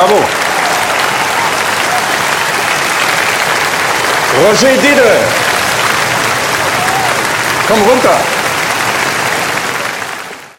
Bravo. Roger Dieder. Komm runter.